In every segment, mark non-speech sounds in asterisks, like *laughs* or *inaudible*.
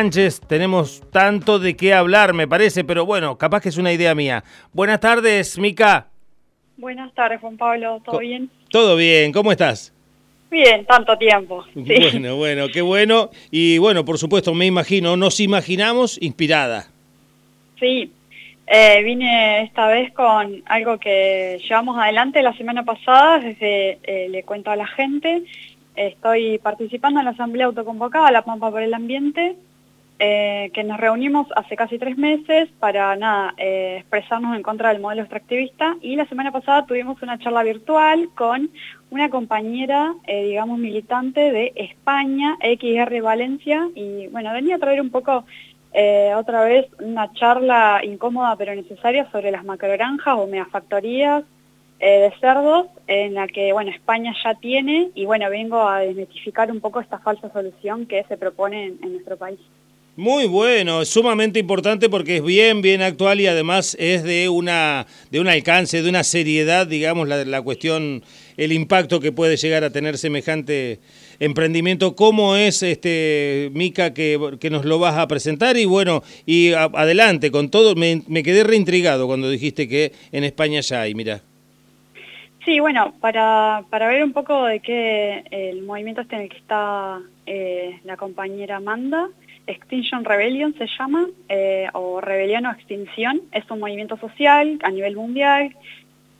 Sánchez. Tenemos tanto de qué hablar, me parece, pero bueno, capaz que es una idea mía. Buenas tardes, Mica. Buenas tardes, Juan Pablo. ¿Todo bien? Todo bien, ¿cómo estás? Bien, tanto tiempo. Bueno, bueno, qué bueno. Y bueno, por supuesto, me imagino, nos imaginamos inspirada. Sí, eh, vine esta vez con algo que llevamos adelante la semana pasada, desde eh, Le Cuento a la Gente. Estoy participando en la Asamblea Autoconvocada, La Pampa por el Ambiente, eh, que nos reunimos hace casi tres meses para nada, expresarnos en contra del modelo extractivista y la semana pasada tuvimos una charla virtual con una compañera, digamos, militante de España, XR Valencia, y bueno, venía a traer un poco eh, otra vez una charla incómoda pero necesaria sobre las macrogranjas o megafactorías eh, de cerdos en la que bueno España ya tiene y bueno vengo a desmitificar un poco esta falsa solución que se propone en, nuestro país. Muy bueno, sumamente importante porque es bien, bien actual y además es de una de un alcance, de una seriedad, digamos, la, la cuestión, el impacto que puede llegar a tener semejante emprendimiento. ¿Cómo es, este Mica, que, nos lo vas a presentar? Y bueno, y adelante con todo. Me, quedé reintrigado cuando dijiste que en España ya hay, mira. Sí, bueno, para, para ver un poco de qué el movimiento este en el que está eh, la compañera Amanda, Extinction Rebellion se llama, eh, o Rebelión o Extinción, es un movimiento social a nivel mundial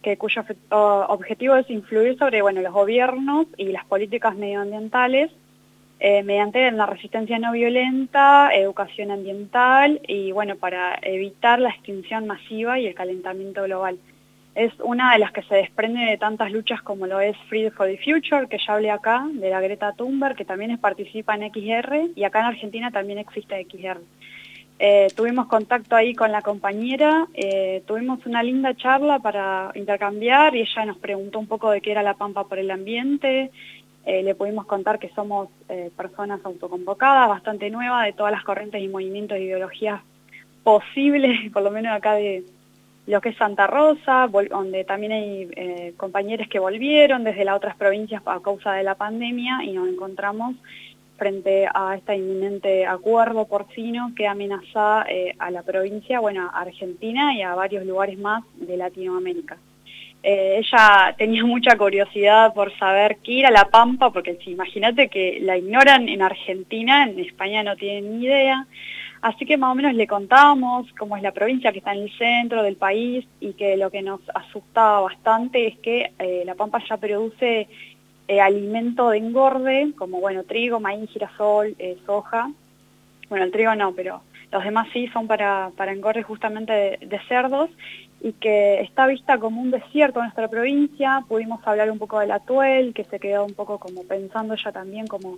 que cuyo objetivo es influir sobre bueno, los gobiernos y las políticas medioambientales eh, mediante la resistencia no violenta, educación ambiental y bueno, para evitar la extinción masiva y el calentamiento global. Es una de las que se desprende de tantas luchas como lo es Freedom for the Future, que ya hablé acá, de la Greta Thunberg, que también participa en XR, y acá en Argentina también existe XR. Eh, tuvimos contacto ahí con la compañera, eh, tuvimos una linda charla para intercambiar y ella nos preguntó un poco de qué era la Pampa por el ambiente, eh, le pudimos contar que somos personas autoconvocadas, bastante nuevas, de todas las corrientes y movimientos e ideologías posibles, *laughs* por lo menos acá de lo que es Santa Rosa, donde también hay compañeros que volvieron desde las otras provincias a causa de la pandemia y nos encontramos frente a este inminente acuerdo porcino que amenaza eh, a la provincia, bueno, a Argentina y a varios lugares más de Latinoamérica. Eh, ella *laughs* tenía mucha curiosidad por saber qué era la Pampa, porque si imagínate que la ignoran en Argentina, en España no tienen ni idea, así que más o menos le contábamos cómo es la provincia que está en el centro del país y que lo que nos asustaba bastante es que eh, la Pampa ya produce eh, alimento de engorde, como bueno, trigo, maíz, girasol, eh, soja. Bueno, el trigo no, pero los demás sí son para, para engorde justamente de, cerdos y que está vista como un desierto en nuestra provincia. Pudimos hablar un poco del atuel, que se quedó un poco como pensando ya también como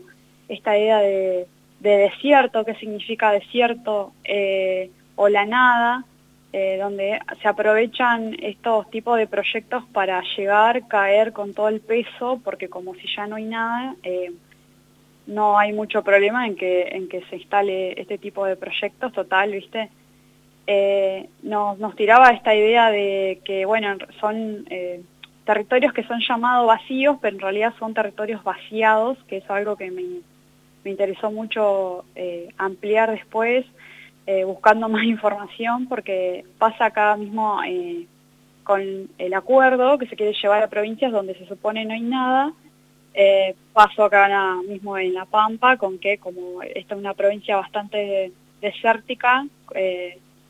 esta idea de, desierto, qué significa desierto eh, o la nada, eh, donde se aprovechan estos tipos de proyectos para llegar, caer con todo el peso, porque como si ya no hay nada, eh, no hay mucho problema en que, en que se instale este tipo de proyectos, total, ¿viste? Nos, nos, tiraba esta idea de que, bueno, son territorios que son llamados vacíos, pero en realidad son territorios vaciados, que es algo que me, me interesó mucho ampliar después, eh, buscando *laughs* más información porque pasa acá mismo eh, con el acuerdo que se quiere llevar a provincias donde se supone no hay nada, eh, pasó acá mismo en La Pampa con que como esta es una provincia bastante desértica,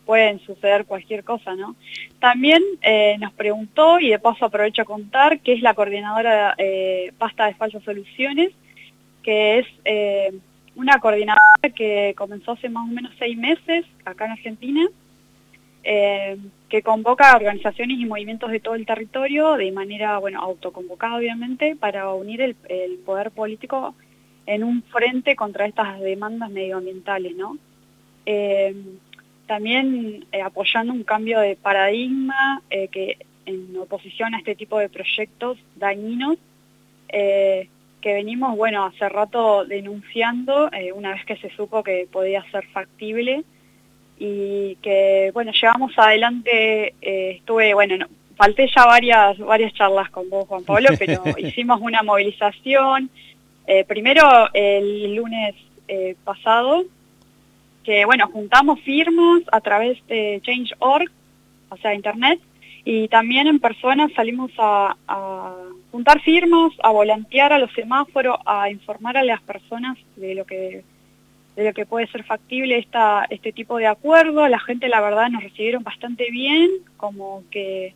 pueden suceder cualquier cosa, ¿no? También nos preguntó, y de paso aprovecho a contar, que es la coordinadora de Pasta de Falsas Soluciones, que es una coordinadora que comenzó hace más o menos seis meses acá en Argentina, eh, que convoca organizaciones y movimientos de todo el territorio de manera, bueno, autoconvocada obviamente, para unir el, poder político en un frente contra estas demandas medioambientales, ¿no? Eh, también eh, apoyando un cambio de paradigma que en oposición a este tipo de proyectos dañinos, que venimos, bueno, hace rato denunciando, eh, una vez que se supo que podía ser factible, y que, bueno, llevamos adelante, eh, estuve, bueno, falté ya varias, varias charlas con vos, Juan Pablo, *laughs* pero hicimos una movilización, eh, primero el lunes pasado, que, bueno, juntamos firmas a través de Change.org, o sea, internet, y también en persona salimos a, juntar firmas, a volantear a los semáforos, a informar a las personas de lo que de lo que puede ser factible esta, este tipo de acuerdo. La gente, la verdad, nos recibieron bastante bien, como que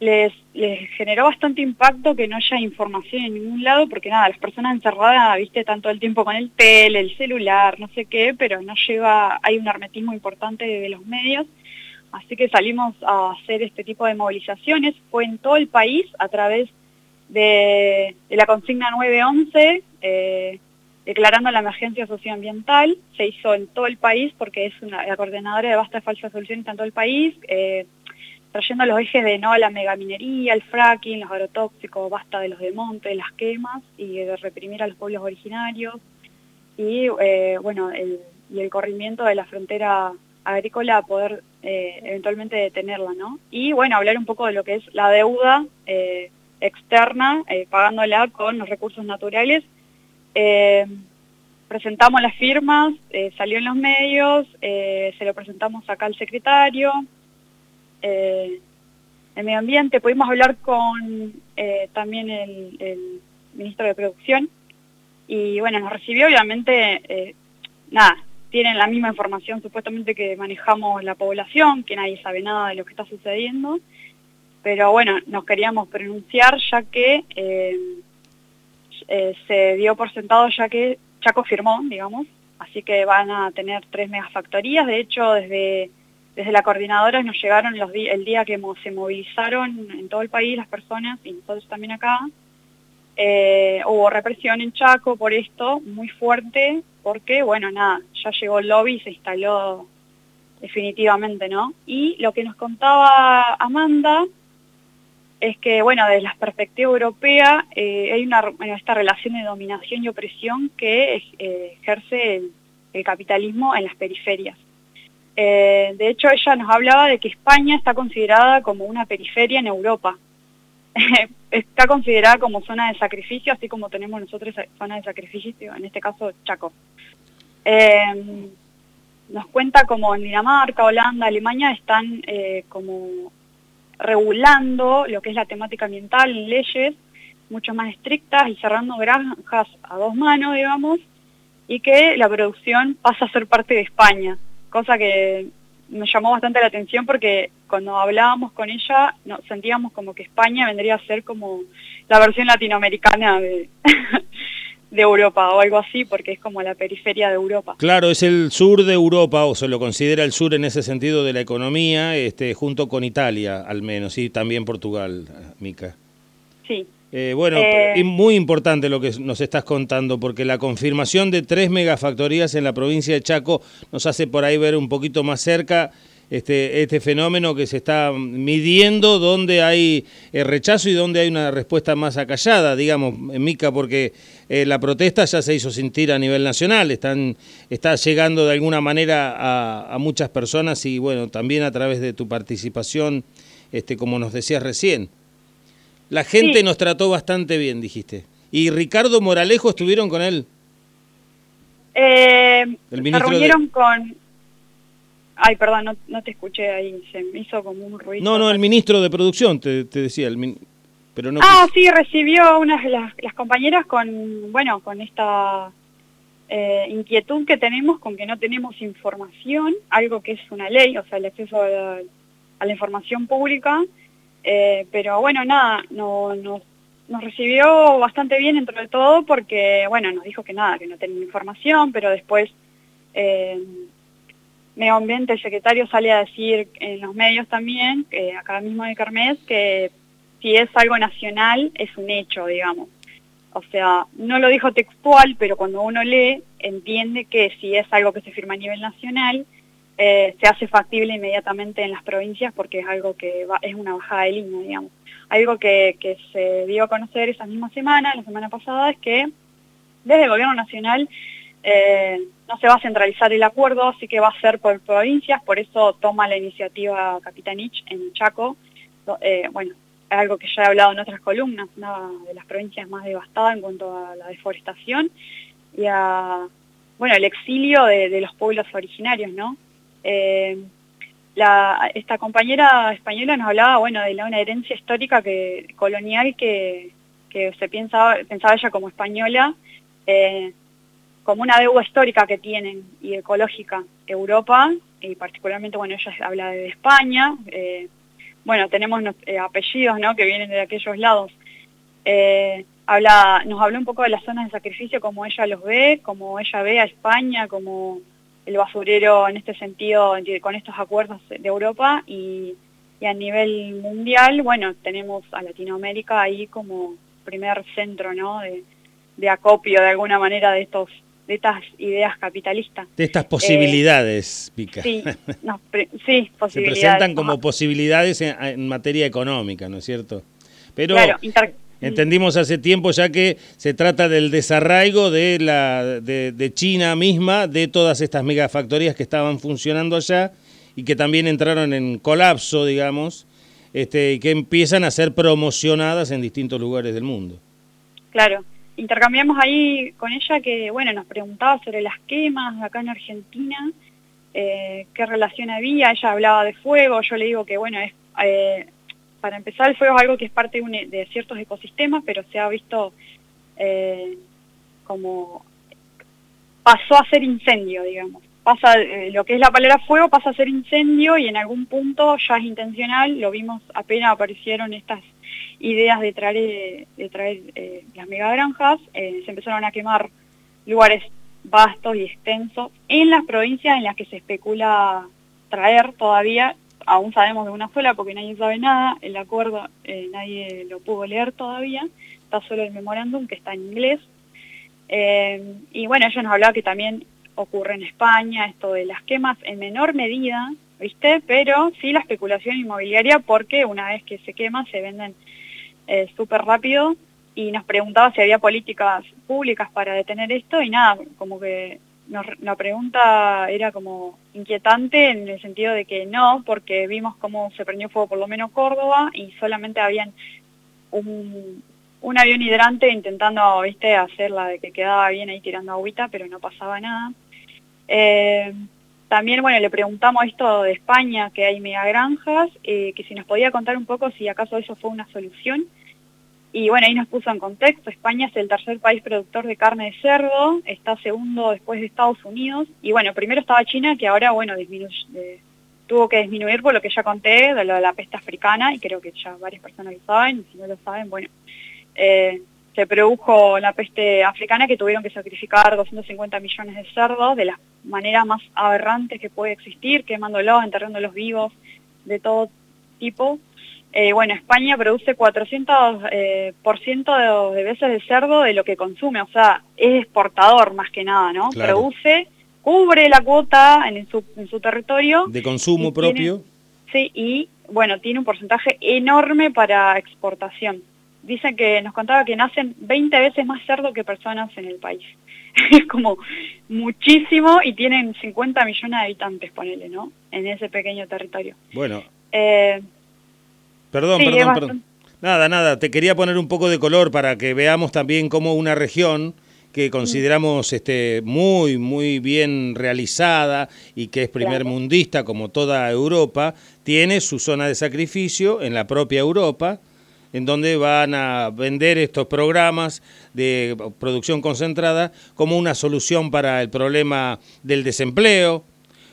les, les generó bastante impacto que no haya información en ningún lado, porque nada, las personas encerradas, viste, tanto el tiempo con el tel, el celular, no sé qué, pero no lleva, hay un hermetismo importante de los medios, así que salimos a hacer este tipo de movilizaciones, fue en todo el país a través de, la consigna 911, eh, declarando la emergencia socioambiental, se hizo en todo el país porque es una, la coordinadora de basta de falsas soluciones en todo el país, eh, trayendo los ejes de no a la megaminería, el fracking, los agrotóxicos, basta de los desmontes, las quemas y de reprimir a los pueblos originarios. Y eh, bueno, el, y el corrimiento de la frontera agrícola poder eh, eventualmente detenerla, ¿no? Y bueno, hablar un poco de lo que es la deuda eh, externa, pagándola con los recursos naturales. presentamos las firmas, salió en los medios, se lo presentamos acá al secretario, eh, el medio ambiente. Pudimos hablar con eh, también el, ministro de Producción y bueno, nos recibió obviamente, eh, nada, tienen la misma información supuestamente que manejamos la población, que nadie sabe nada de lo que está sucediendo, pero bueno, nos queríamos pronunciar ya que eh, se dio por sentado ya que Chaco firmó, digamos, así que van a tener tres megafactorías, de hecho desde desde la coordinadora nos llegaron los el día que se movilizaron en todo el país las personas, y nosotros también acá, eh, hubo represión en Chaco por esto, muy fuerte, porque, bueno, nada, ya llegó el lobby y se instaló definitivamente, ¿no? Y lo que nos contaba Amanda es que, bueno, desde la perspectiva europea eh, hay una, esta relación de dominación y opresión que eh, ejerce el capitalismo en las periferias. De hecho, ella nos hablaba de que España está considerada como una periferia en Europa. *laughs* está considerada como zona de sacrificio, así como tenemos nosotros zona de sacrificio, en este caso Chaco. Eh, nos cuenta como en Dinamarca, Holanda, Alemania están eh, como regulando lo que es la temática ambiental en leyes mucho más estrictas y cerrando granjas a dos manos, digamos, y que la producción pasa a ser parte de España cosa que me llamó bastante la atención porque cuando hablábamos con ella no, sentíamos como que España vendría a ser como la versión latinoamericana de, *laughs* de Europa o algo así, porque es como la periferia de Europa. Claro, es el sur de Europa, o se lo considera el sur en ese sentido de la economía, este, junto con Italia al menos, y también Portugal, Mica. Sí, eh, bueno, eh, muy importante lo que nos estás contando, porque la confirmación de tres megafactorías en la provincia de Chaco nos hace por ahí ver un poquito más cerca este, este fenómeno que se está midiendo, donde hay eh, rechazo y donde hay una respuesta más acallada, digamos, Mica, porque la protesta ya se hizo sentir a nivel nacional, están, está llegando de alguna manera a, a muchas personas y bueno, también a través de tu participación, este, como nos decías recién. La gente nos trató bastante bien, dijiste. ¿Y Ricardo Moralejo estuvieron con él? Eh, se reunieron con... Ay, perdón, no, te escuché ahí, se me hizo como un ruido. No, no, el ministro de Producción, te, decía, el pero no... Ah, sí, recibió unas las, las compañeras con, bueno, con esta eh, inquietud que tenemos con que no tenemos información, algo que es una ley, o sea, el acceso a la información pública, eh, pero bueno, nada, no, nos recibió bastante bien dentro de todo porque, bueno, nos dijo que nada, que no tenía información, pero después eh, Medio Ambiente, el secretario sale a decir en los medios también, que acá mismo de Carmes, que si es algo nacional es un hecho, digamos. O sea, no lo dijo textual, pero cuando uno lee, entiende que si es algo que se firma a nivel nacional, eh, se hace factible inmediatamente en las provincias porque es algo que es una bajada de línea, digamos. Algo que, se dio a conocer esa misma semana, la semana pasada, es que desde el gobierno nacional eh, no se va a centralizar el acuerdo, así que va a ser por provincias, por eso toma la iniciativa Capitanich en Chaco. Eh, bueno, algo que ya he hablado en otras columnas, una de las provincias más devastadas en cuanto a la deforestación y a bueno, el exilio de, los pueblos originarios, ¿no? esta compañera española nos hablaba, bueno, de la, una herencia histórica que, colonial que, que se piensa, pensaba ella como española, eh, como una deuda histórica que tienen y ecológica Europa, y particularmente, bueno, ella habla de España, eh, bueno, tenemos eh, apellidos, ¿no?, que vienen de aquellos lados. habla, nos habló un poco de las zonas de sacrificio, como ella los ve, como ella ve a España, como el basurero en este sentido, con estos acuerdos de Europa, y, y a nivel mundial, bueno, tenemos a Latinoamérica ahí como primer centro, ¿no?, de, de acopio de alguna manera de estos de estas ideas capitalistas. De estas posibilidades, Pica. Sí, *laughs* sí, posibilidades. Se presentan como posibilidades en, materia económica, ¿no es cierto? Pero entendimos hace tiempo ya que se trata del desarraigo de, la, de, de China misma, de todas estas megafactorías que estaban funcionando allá y que también entraron en colapso, digamos, este, y que empiezan a ser promocionadas en distintos lugares del mundo. Claro, intercambiamos ahí con ella que, bueno, nos preguntaba sobre las quemas acá en Argentina, eh, qué relación había, ella hablaba de fuego, yo le digo que, bueno, eh, para empezar el fuego es algo que es parte de, ciertos ecosistemas, pero se ha visto eh, como pasó a ser incendio, digamos. Pasa, lo que es la palabra fuego pasa a ser incendio y en algún punto ya es intencional, lo vimos apenas aparecieron estas ideas de traer, eh, de traer eh, las megagranjas, eh, se empezaron a quemar lugares vastos y extensos en las provincias en las que se especula traer todavía, aún sabemos de una sola porque nadie sabe nada, el acuerdo nadie lo pudo leer todavía, está solo el memorándum que está en inglés, y bueno, ellos nos hablaba que también ocurre en España esto de las quemas en menor medida, ¿viste? Pero sí la especulación inmobiliaria porque una vez que se quema se venden eh, súper rápido y nos preguntaba si había políticas públicas para detener esto y nada, como que la pregunta era como inquietante en el sentido de que no, porque vimos cómo se prendió fuego por lo menos Córdoba y solamente habían un, un avión hidrante intentando, viste, hacerla de que quedaba bien ahí tirando agüita, pero no pasaba nada. Eh, también, bueno, le preguntamos esto de España, que hay megagranjas, eh, que si nos podía contar un poco si acaso eso fue una solución. Y bueno, ahí nos puso en contexto, España es el tercer país productor de carne de cerdo, está segundo después de Estados Unidos, y bueno, primero estaba China, que ahora, bueno, tuvo que disminuir por lo que ya conté, de lo de la peste africana, y creo que ya varias personas lo saben, y si no lo saben, bueno, eh, se produjo la peste africana que tuvieron que sacrificar 250 millones de cerdos de las maneras más aberrantes que puede existir, quemándolos, enterrándolos vivos, de todo tipo. Eh, bueno, España produce 400% eh, por ciento de, veces de cerdo de lo que consume, o sea, es exportador más que nada, ¿no? Produce, cubre la cuota en su, en su territorio. De consumo propio. sí, y bueno, tiene un porcentaje enorme para exportación. Dicen que nos contaba que nacen 20 veces más cerdo que personas en el país. *laughs* es como muchísimo y tienen 50 millones de habitantes, ponele, ¿no? En ese pequeño territorio. Bueno. Eh, perdón, perdón, perdón. Nada, nada, te quería poner un poco de color para que veamos también cómo una región que consideramos este, muy, muy bien realizada y que es primer mundista como toda Europa, tiene su zona de sacrificio en la propia Europa, en donde van a vender estos programas de producción concentrada como una solución para el problema del desempleo,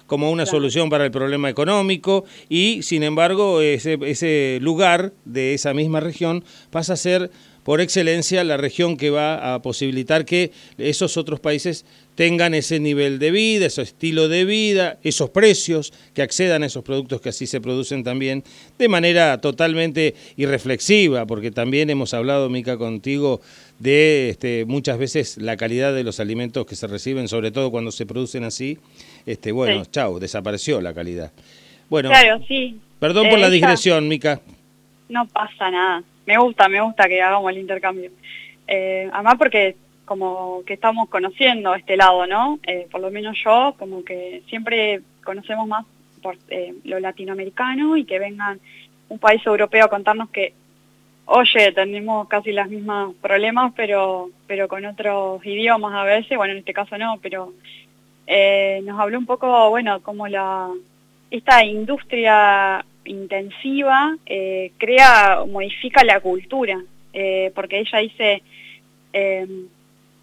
como una solución para el problema económico y sin embargo ese, ese lugar de esa misma región pasa a ser por excelencia la región que va a posibilitar que esos otros países tengan ese nivel de vida, ese estilo de vida, esos precios, que accedan a esos productos que así se producen también de manera totalmente irreflexiva, porque también hemos hablado, Mica, contigo de este, muchas veces la calidad de los alimentos que se reciben, sobre todo cuando se producen así, este, bueno, chau, desapareció la calidad. Bueno, claro, sí. Perdón por la digresión, Mica. No pasa nada. Me gusta, me gusta que hagamos el intercambio. Eh, además porque como que estamos conociendo este lado, ¿no? Eh, por lo menos yo, como que siempre conocemos más por eh, lo latinoamericano y que vengan un país europeo a contarnos que oye, tenemos casi los mismos problemas, pero, pero con otros idiomas a veces, bueno, en este caso no, pero eh, nos habló un poco, bueno, como la esta industria intensiva eh, crea, modifica la cultura, porque ella dice,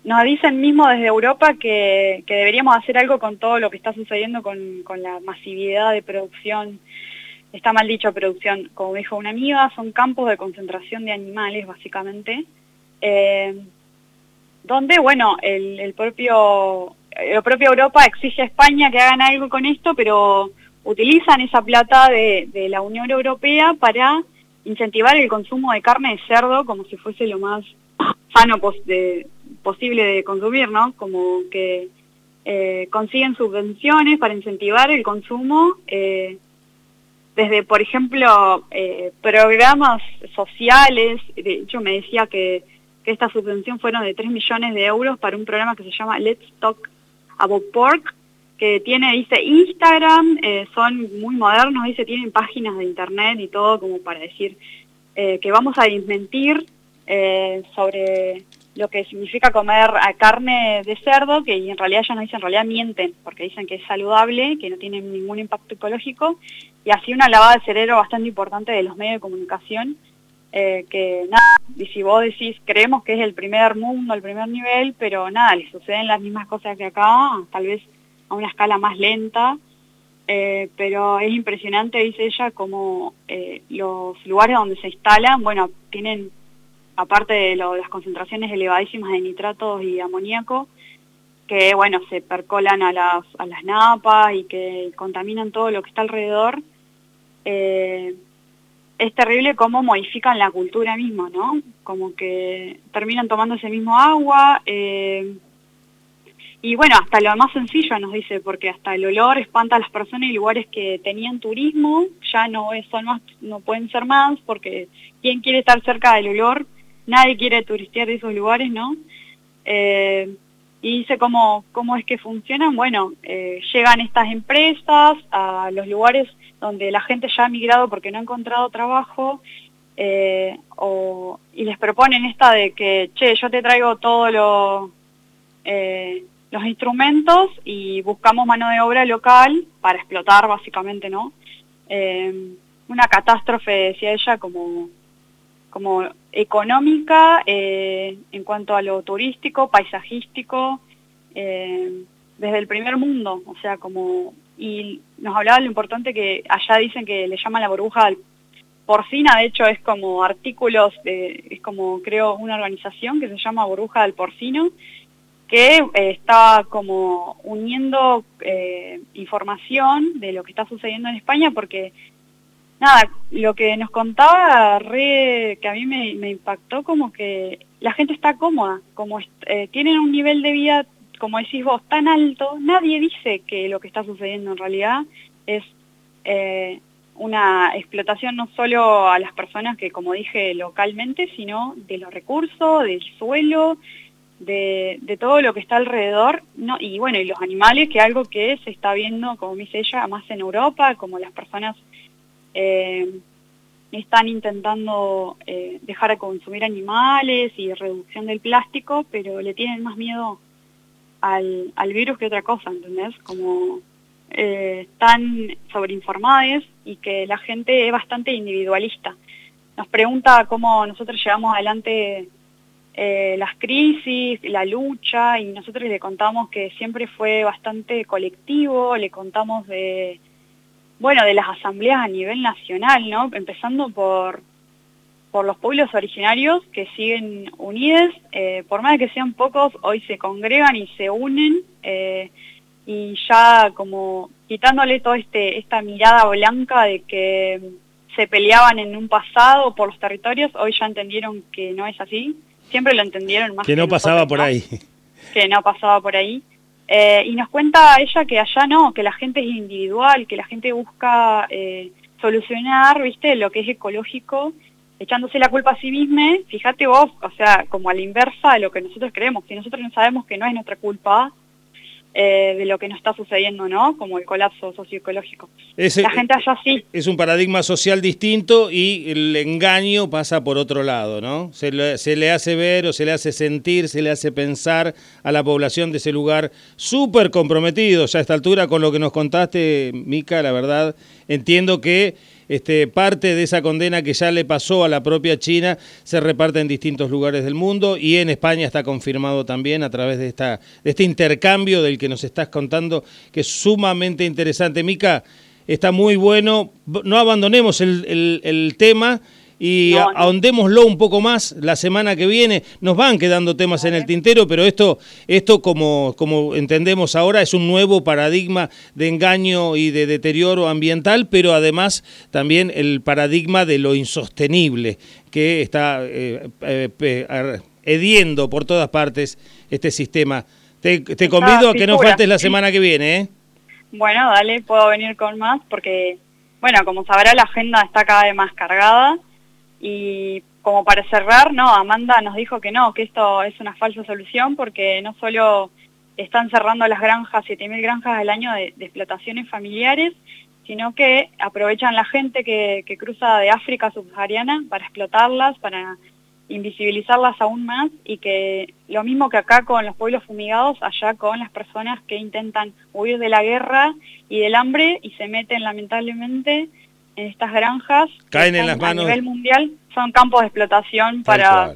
nos dicen mismo desde Europa que, deberíamos hacer algo con todo lo que está sucediendo con, la masividad de producción. Está mal dicho producción, como dijo una amiga, son campos de concentración de animales, básicamente, eh, donde, bueno, el, propio, la propia Europa exige a España que hagan algo con esto, pero utilizan esa plata de, la Unión Europea para incentivar el consumo de carne de cerdo como si fuese lo más sano posible de consumir, ¿no? Como que eh, consiguen subvenciones para incentivar el consumo eh, desde, por ejemplo, eh, programas sociales, de hecho me decía que, esta subvención fueron de 3 millones de euros para un programa que se llama Let's Talk About Pork, que tiene, dice, Instagram, son muy modernos, dice, tienen páginas de internet y todo como para decir que vamos a desmentir sobre lo que significa comer carne de cerdo, que en realidad ya no dicen, en realidad mienten, porque dicen que es saludable, que no tiene ningún impacto ecológico, y así una lavada de cerebro bastante importante de los medios de comunicación, eh, que nada, y si vos decís, creemos que es el primer mundo, el primer nivel, pero nada, le suceden las mismas cosas que acá, tal vez a una escala más lenta, eh, pero es impresionante, dice ella, como eh, los lugares donde se instalan, bueno, tienen aparte de las concentraciones elevadísimas de nitratos y amoníaco, que bueno, se percolan a las, a las napas y que contaminan todo lo que está alrededor, eh, es terrible cómo modifican la cultura misma, ¿no? Como que terminan tomando ese mismo agua, eh, y bueno, hasta lo más sencillo nos dice, porque hasta el olor espanta a las personas y lugares que tenían turismo, ya no, son más, no pueden ser más, porque ¿quién quiere estar cerca del olor? Nadie quiere turistear esos lugares, ¿no? Eh, y dice cómo, cómo es que funcionan. Bueno, eh, llegan estas empresas a los lugares donde la gente ya ha migrado porque no ha encontrado trabajo eh, y les proponen esta de que, che, yo te traigo todos lo, los instrumentos y buscamos mano de obra local para explotar básicamente, ¿no? una catástrofe, decía ella, como como económica eh, en cuanto a lo turístico, paisajístico, eh, desde el primer mundo, o sea, como, y nos hablaba lo importante que allá dicen que le llaman la burbuja porcina, de hecho es como artículos, de, es como creo una organización que se llama Burbuja del Porcino, que eh, está como uniendo información de lo que está sucediendo en España porque nada, lo que nos contaba re, que a mí me, impactó como que la gente está cómoda, como eh, tienen un nivel de vida, como decís vos, tan alto, nadie dice que lo que está sucediendo en realidad es eh, una explotación no solo a las personas que, como dije, localmente, sino de los recursos, del suelo, de, todo lo que está alrededor, no, y bueno, y los animales, que algo que se está viendo, como dice ella, más en Europa, como las personas eh, están intentando eh, dejar de consumir animales y reducción del plástico, pero le tienen más miedo al, virus que otra cosa, ¿entendés? Como eh, están sobreinformadas y que la gente es bastante individualista. Nos pregunta cómo nosotros llevamos adelante las crisis, la lucha, y nosotros le contamos que siempre fue bastante colectivo, le contamos de bueno, de las asambleas a nivel nacional, ¿no? Empezando por, por los pueblos originarios que siguen unidos, eh, por más que sean pocos, hoy se congregan y se unen, eh, y ya como quitándole toda este, esta mirada blanca de que se peleaban en un pasado por los territorios, hoy ya entendieron que no es así, siempre lo entendieron más. Que, no pasaba por ahí. Que no pasaba por ahí. Eh, y nos cuenta ella que allá no, que la gente es individual, que la gente busca eh, solucionar, viste, lo que es ecológico, echándose la culpa a sí misma, fíjate vos, o sea, como a la inversa de lo que nosotros creemos, si nosotros no sabemos que no es nuestra culpa, eh, de lo que nos está sucediendo, ¿no? Como el colapso socioecológico. la gente allá sí. Es un paradigma social distinto y el engaño pasa por otro lado, ¿no? Se le, se le hace ver o se le hace sentir, se le hace pensar a la población de ese lugar súper comprometidos a esta altura con lo que nos contaste, Mica, la verdad, entiendo que este, parte de esa condena que ya le pasó a la propia China se reparte en distintos lugares del mundo y en España está confirmado también a través de, esta, de este intercambio del que nos estás contando, que es sumamente interesante. Mica, está muy bueno. No abandonemos el, el tema y ahondémoslo un poco más la semana que viene. Nos van quedando temas en el tintero, pero esto, esto como, como entendemos ahora, es un nuevo paradigma de engaño y de deterioro ambiental, pero además también el paradigma de lo insostenible que está eh, eh hediendo por todas partes este sistema. Te, te convido a que no faltes la semana que viene. ¿eh? Bueno, dale, puedo venir con más porque, bueno, como sabrá, la agenda está cada vez más cargada y como para cerrar, no, Amanda nos dijo que no, que esto es una falsa solución porque no solo están cerrando las granjas, 7.000 granjas al año de, explotaciones familiares, sino que aprovechan la gente que, que cruza de África subsahariana para explotarlas, para invisibilizarlas aún más y que lo mismo que acá con los pueblos fumigados, allá con las personas que intentan huir de la guerra y del hambre y se meten lamentablemente en estas granjas caen en las manos a nivel mundial son campos de explotación para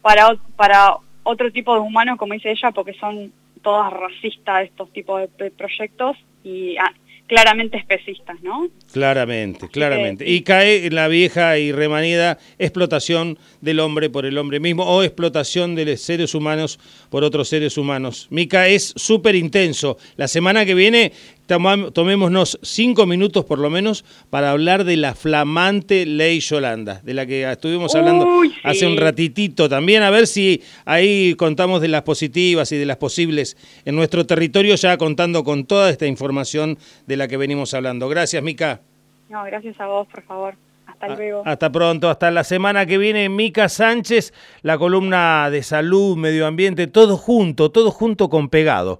para para otro tipo de humanos como dice ella porque son todas racistas estos tipos de, proyectos y ah, claramente especistas, ¿no? Claramente, claramente. Y cae en la vieja y remanida explotación del hombre por el hombre mismo o explotación de los seres humanos por otros seres humanos. Mica es súper intenso. La semana que viene tomémonos cinco minutos por lo menos para hablar de la flamante ley Yolanda, de la que estuvimos hablando hace un ratitito también, a ver si ahí contamos de las positivas y de las posibles en nuestro territorio, ya contando con toda esta información de la que venimos hablando. Gracias, Mica. No, gracias a vos, por favor. Hasta luego. Hasta pronto, hasta la semana que viene, Mica Sánchez, la columna de salud, medio ambiente, todo junto, todo junto con pegado.